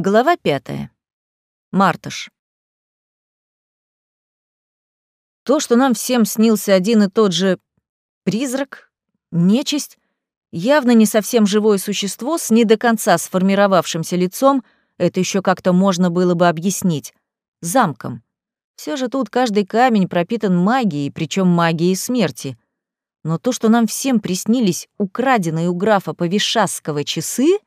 Глава пятая. Мартыш. То, что нам всем снился один и тот же призрак, нечисть, явно не совсем живое существо с не до конца сформировавшимся лицом, это еще как-то можно было бы объяснить, замком. Все же тут каждый камень пропитан магией, причем магией смерти. Но то, что нам всем приснились украденные у графа Повишасского часы,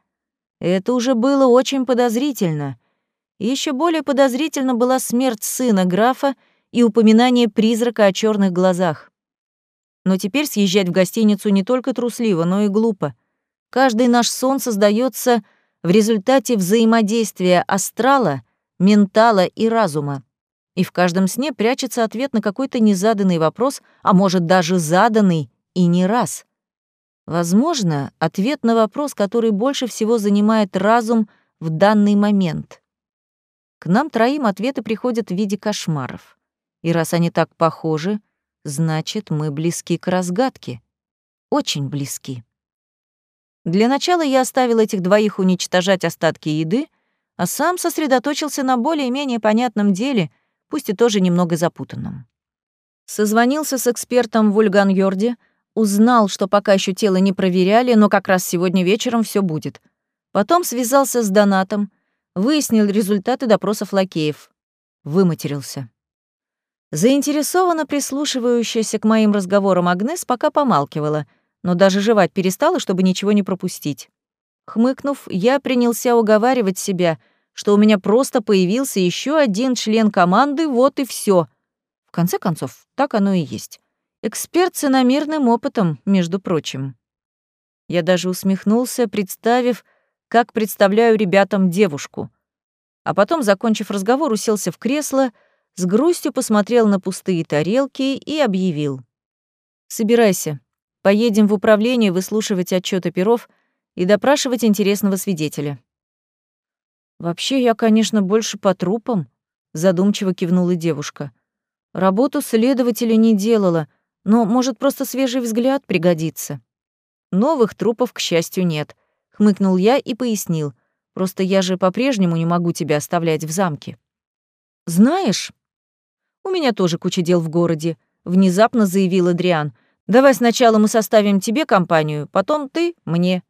это уже было очень подозрительно. Еще более подозрительно была смерть сына графа и упоминание призрака о черных глазах. Но теперь съезжать в гостиницу не только трусливо, но и глупо. Каждый наш сон создается в результате взаимодействия астрала, ментала и разума. И в каждом сне прячется ответ на какой-то незаданный вопрос, а может даже заданный и не раз — Возможно, ответ на вопрос, который больше всего занимает разум в данный момент. К нам троим ответы приходят в виде кошмаров. И раз они так похожи, значит, мы близки к разгадке. Очень близки. Для начала я оставил этих двоих уничтожать остатки еды, а сам сосредоточился на более-менее понятном деле, пусть и тоже немного запутанном. Созвонился с экспертом в Ульган-Йорде — Узнал, что пока еще тело не проверяли, но как раз сегодня вечером все будет. Потом связался с Донатом, выяснил результаты допросов лакеев. Выматерился. Заинтересованно прислушивающаяся к моим разговорам Агнес пока помалкивала, но даже жевать перестала, чтобы ничего не пропустить. Хмыкнув, я принялся уговаривать себя, что у меня просто появился еще один член команды, вот и все. В конце концов, так оно и есть. Эксперт с иномерным опытом, между прочим. Я даже усмехнулся, представив, как представляю ребятам девушку. А потом, закончив разговор, уселся в кресло, с грустью посмотрел на пустые тарелки и объявил. «Собирайся. Поедем в управление выслушивать отчет оперов и допрашивать интересного свидетеля». «Вообще, я, конечно, больше по трупам», — задумчиво кивнула девушка. «Работу следователя не делала, — но, может, просто свежий взгляд пригодится. Новых трупов, к счастью, нет. Хмыкнул я и пояснил. Просто я же по-прежнему не могу тебя оставлять в замке. Знаешь, у меня тоже куча дел в городе, внезапно заявил Адриан. Давай сначала мы составим тебе компанию, потом ты мне.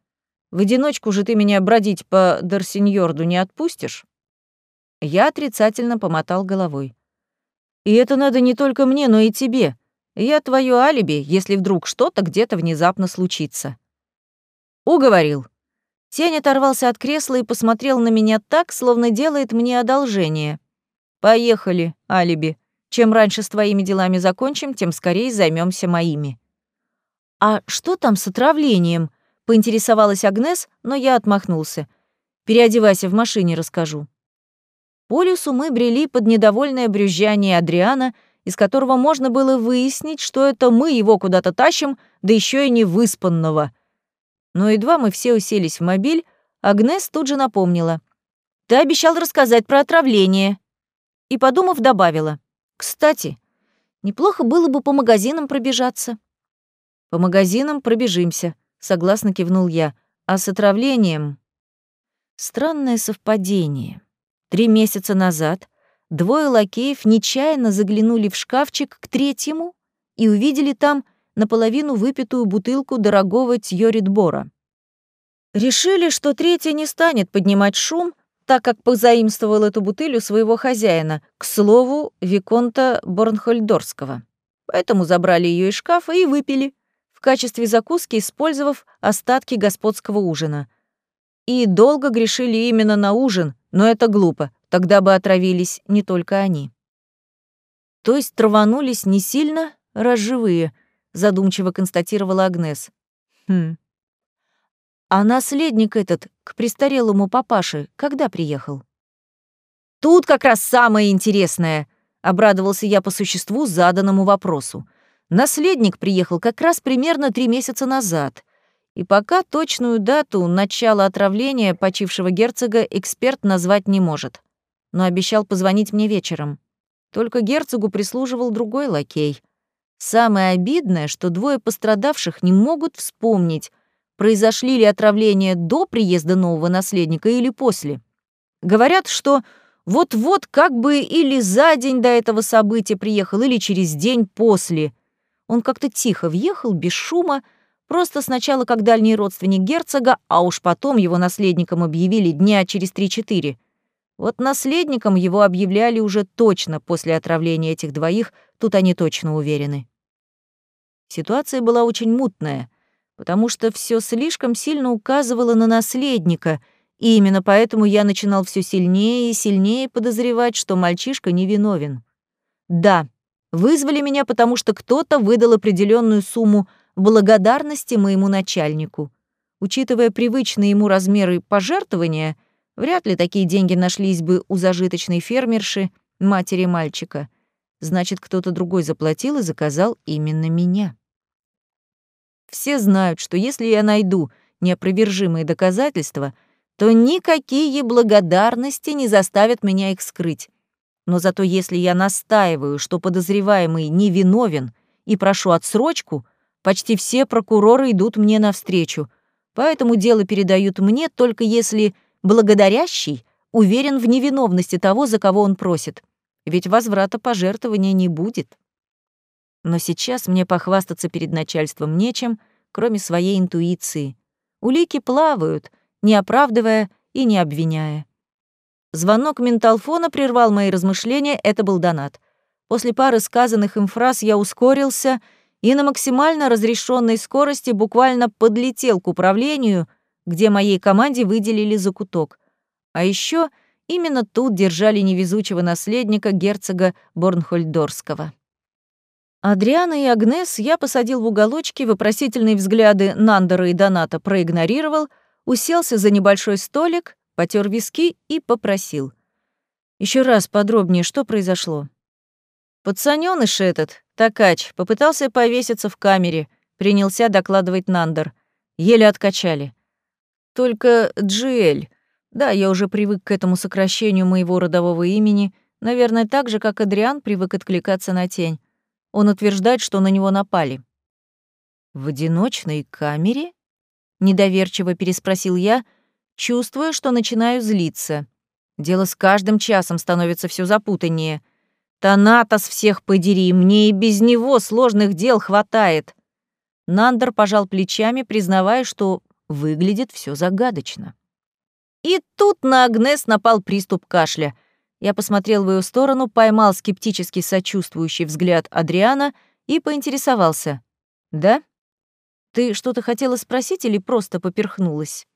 В одиночку же ты меня бродить по Дарсиньорду не отпустишь? Я отрицательно помотал головой. И это надо не только мне, но и тебе. Я твое алиби, если вдруг что-то где-то внезапно случится. Уговорил. Тень оторвался от кресла и посмотрел на меня так, словно делает мне одолжение. Поехали, алиби. Чем раньше с твоими делами закончим, тем скорее займемся моими. А что там с отравлением? Поинтересовалась Агнес, но я отмахнулся. Переодевайся в машине, расскажу. По лесу мы брели под недовольное брюзжание Адриана — из которого можно было выяснить, что это мы его куда-то тащим, да еще и не выспанного. Но едва мы все уселись в мобиль, Агнес тут же напомнила. «Ты обещал рассказать про отравление». И, подумав, добавила. «Кстати, неплохо было бы по магазинам пробежаться». «По магазинам пробежимся», — согласно кивнул я. «А с отравлением...» Странное совпадение. Три месяца назад Двое лакеев нечаянно заглянули в шкафчик к третьему и увидели там наполовину выпитую бутылку дорогого Тьоритбора. Решили, что третий не станет поднимать шум, так как позаимствовал эту бутыль у своего хозяина, к слову, Виконта Борнхольдорского. Поэтому забрали ее из шкафа и выпили, в качестве закуски использовав остатки господского ужина. И долго грешили именно на ужин, но это глупо, Тогда бы отравились не только они. То есть траванулись не сильно, раз живые, задумчиво констатировала Агнес. Хм. А наследник этот к престарелому папаше когда приехал? Тут как раз самое интересное, обрадовался я по существу заданному вопросу. Наследник приехал как раз примерно три месяца назад, и пока точную дату начала отравления почившего герцога эксперт назвать не может но обещал позвонить мне вечером. Только герцогу прислуживал другой лакей. Самое обидное, что двое пострадавших не могут вспомнить, произошли ли отравления до приезда нового наследника или после. Говорят, что вот-вот как бы или за день до этого события приехал, или через день после. Он как-то тихо въехал, без шума, просто сначала как дальний родственник герцога, а уж потом его наследником объявили дня через три-четыре. Вот наследником его объявляли уже точно после отравления этих двоих, тут они точно уверены. Ситуация была очень мутная, потому что все слишком сильно указывало на наследника, и именно поэтому я начинал все сильнее и сильнее подозревать, что мальчишка невиновен. Да, вызвали меня, потому что кто-то выдал определенную сумму благодарности моему начальнику. Учитывая привычные ему размеры пожертвования — Вряд ли такие деньги нашлись бы у зажиточной фермерши, матери мальчика. Значит, кто-то другой заплатил и заказал именно меня. Все знают, что если я найду неопровержимые доказательства, то никакие благодарности не заставят меня их скрыть. Но зато если я настаиваю, что подозреваемый невиновен и прошу отсрочку, почти все прокуроры идут мне навстречу, поэтому дело передают мне только если Благодарящий уверен в невиновности того, за кого он просит, ведь возврата пожертвования не будет. Но сейчас мне похвастаться перед начальством нечем, кроме своей интуиции. Улики плавают, не оправдывая и не обвиняя. Звонок менталфона прервал мои размышления, это был донат. После пары сказанных им фраз я ускорился и на максимально разрешенной скорости буквально подлетел к управлению — где моей команде выделили закуток. А еще именно тут держали невезучего наследника герцога Борнхольдорского. Адриана и Агнес я посадил в уголочки, вопросительные взгляды Нандера и Доната проигнорировал, уселся за небольшой столик, потер виски и попросил. Еще раз подробнее, что произошло?» «Пацанёныш этот, Такач, попытался повеситься в камере», принялся докладывать Нандер. Еле откачали. Только Джиэль. Да, я уже привык к этому сокращению моего родового имени, наверное, так же, как Адриан привык откликаться на тень. Он утверждает, что на него напали. «В одиночной камере?» — недоверчиво переспросил я, чувствуя, что начинаю злиться. Дело с каждым часом становится все запутаннее. Танатос всех подери, мне и без него сложных дел хватает. Нандер пожал плечами, признавая, что Выглядит все загадочно. И тут на Агнес напал приступ кашля. Я посмотрел в ее сторону, поймал скептически сочувствующий взгляд Адриана и поинтересовался. «Да? Ты что-то хотела спросить или просто поперхнулась?»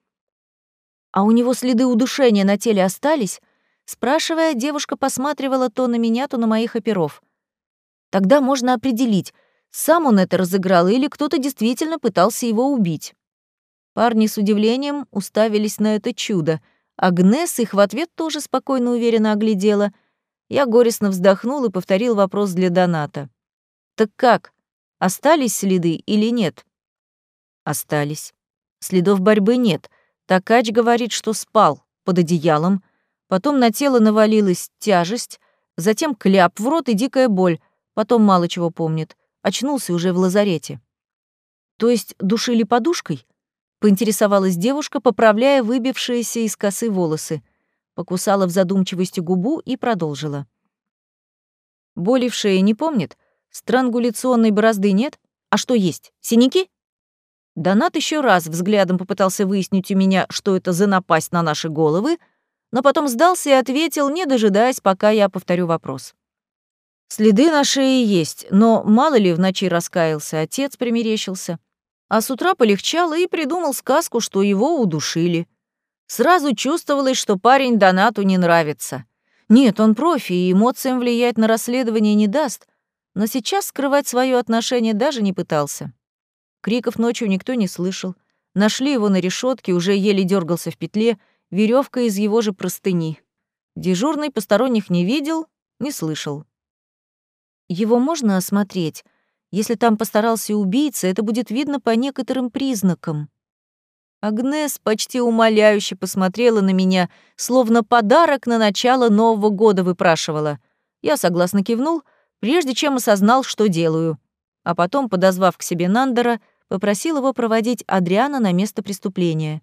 «А у него следы удушения на теле остались?» Спрашивая, девушка посматривала то на меня, то на моих оперов. Тогда можно определить, сам он это разыграл или кто-то действительно пытался его убить. Парни с удивлением уставились на это чудо. Агнес их в ответ тоже спокойно уверенно оглядела. Я горестно вздохнул и повторил вопрос для Доната. «Так как? Остались следы или нет?» «Остались. Следов борьбы нет. Такач говорит, что спал под одеялом. Потом на тело навалилась тяжесть, затем кляп в рот и дикая боль. Потом мало чего помнит. Очнулся уже в лазарете. То есть душили подушкой? Поинтересовалась девушка, поправляя выбившиеся из косы волосы. Покусала в задумчивости губу и продолжила. Боли в шее не помнит? Странгуляционной борозды нет? А что есть? Синяки? Донат еще раз взглядом попытался выяснить у меня, что это за напасть на наши головы, но потом сдался и ответил, не дожидаясь, пока я повторю вопрос. Следы на шее есть, но мало ли в ночи раскаялся, отец примерещился. А с утра полегчало и придумал сказку, что его удушили. Сразу чувствовалось, что парень Донату не нравится. Нет, он профи, и эмоциям влиять на расследование не даст, но сейчас скрывать свое отношение даже не пытался. Криков ночью никто не слышал. Нашли его на решетке, уже еле дергался в петле, веревка из его же простыни. Дежурный посторонних не видел, не слышал. Его можно осмотреть, если там постарался убийца, это будет видно по некоторым признакам. Агнес почти умоляюще посмотрела на меня, словно подарок на начало Нового года выпрашивала. Я согласно кивнул, прежде чем осознал, что делаю. А потом, подозвав к себе Нандера, попросил его проводить Адриана на место преступления.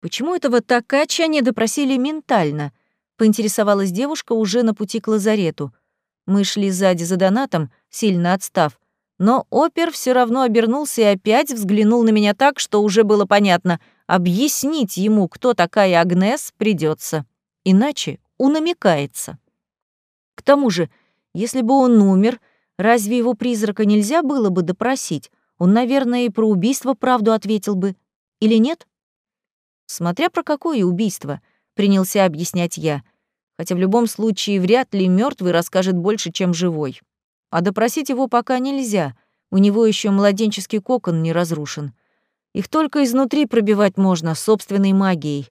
Почему этого Такача не допросили ментально? Поинтересовалась девушка уже на пути к лазарету. Мы шли сзади за донатом, сильно отстав. Но опер все равно обернулся и опять взглянул на меня так, что уже было понятно, объяснить ему, кто такая Агнес, придется. Иначе унамекается. К тому же, если бы он умер, разве его призрака нельзя было бы допросить? Он, наверное, и про убийство правду ответил бы. Или нет? Смотря про какое убийство, принялся объяснять я. Хотя в любом случае вряд ли мертвый расскажет больше, чем живой. А допросить его пока нельзя. У него еще младенческий кокон не разрушен. Их только изнутри пробивать можно, собственной магией.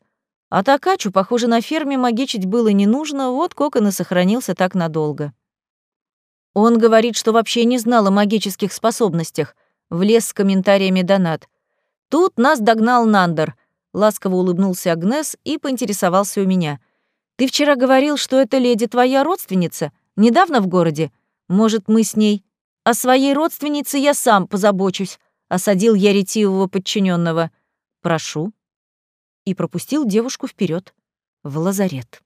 А Такачу, похоже, на ферме магичить было не нужно, вот кокон и сохранился так надолго. Он говорит, что вообще не знал о магических способностях, влез с комментариями Донат. Тут нас догнал Нандер. Ласково улыбнулся Агнес и поинтересовался у меня. «Ты вчера говорил, что эта леди твоя родственница? Недавно в городе? Может, мы с ней? О своей родственнице я сам позабочусь», — осадил я ретивого подчиненного. «Прошу». И пропустил девушку вперед в лазарет.